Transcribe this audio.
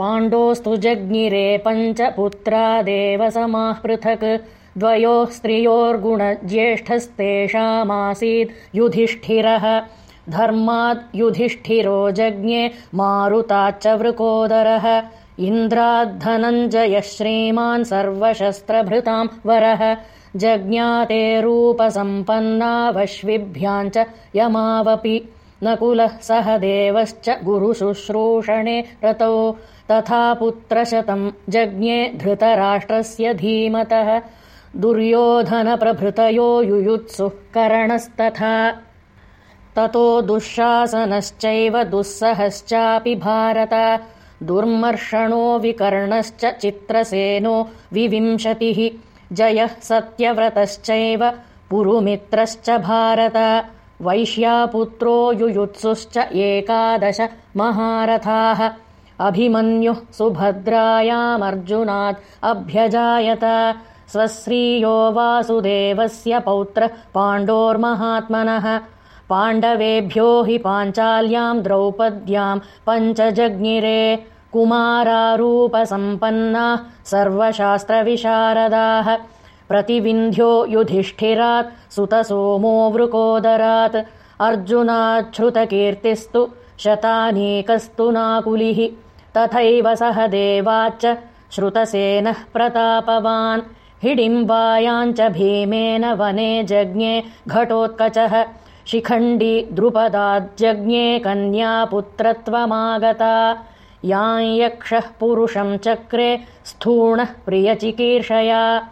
पाण्डोस्तु जज्ञिरे पञ्च पुत्रादेव समाः पृथक् द्वयोः स्त्रियोर्गुणज्येष्ठस्तेषामासीत् युधिष्ठिरः। धर्माद् युधिष्ठिरो जज्ञे मारुताच्च वृकोदरः। इन्द्राद्धनञ्जयः श्रीमान् सर्वशस्त्रभृताम् वरः। जज्ञाते रूपसम्पन्नावश्विभ्याम् च यमावपि नकुलः सह देवश्च गुरुशुश्रूषणे रतौ तथा पुत्रशतम् जज्ञे धृतराष्ट्रस्य धीमतः दुर्योधनप्रभृतयो युयुत्सुः करणस्तथा। ततो दुःशासनश्चैव दुःसहश्चापि भारत। दुर्मर्षणो विकर्णश्च चित्रसेनो विविंशतिः। जयः सत्यव्रतश्चैव पुरुमित्रश्च भारत वैश्यापुत्रो युयुत्सुश्च एकादश महारथाः। अभिमन्युः सुभद्रायामर्जुनात् अभ्यजायत। स्वश्रीयो वासुदेवस्य पौत्रः पाण्डोर्महात्मनः। पाण्डवेभ्यो हि पाञ्चाल्याम् द्रौपद्याम् पञ्चजज्ञिरे कुमारारूपसम्पन्नाः सर्वशास्त्रविशारदाः प्रतिविन्ध्यो युधिष्ठिरात् सुतसोमो वृकोदरात् अर्जुनाच्छ्रुतकीर्तिस्तु शतानीकस्तु नाकुलिः। तथैव सह देवाच्च श्रुतसेनः प्रतापवान्। हिडिम्बायाञ्च भीमेन वने जज्ञे घटोत्कचः। शिखण्डी द्रुपदाज्जज्ञे कन्यापुत्रत्वमागता। यां यक्षः पुरुषम् चक्रे स्थूणः प्रियचिकीर्षया